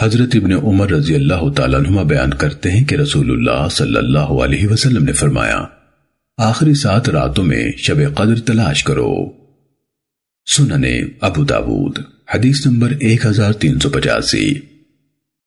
حضرت ابن عمر رضی اللہ تعالیٰ عنہ بیان کرتے ہیں کہ رسول اللہ صلی اللہ علیہ وسلم نے فرمایا، آخری سات راتوں میں شب قدر تلاش کرو۔ سننے ابو داود، حدیث نمبر ایک ہزار تین سو پچاسی۔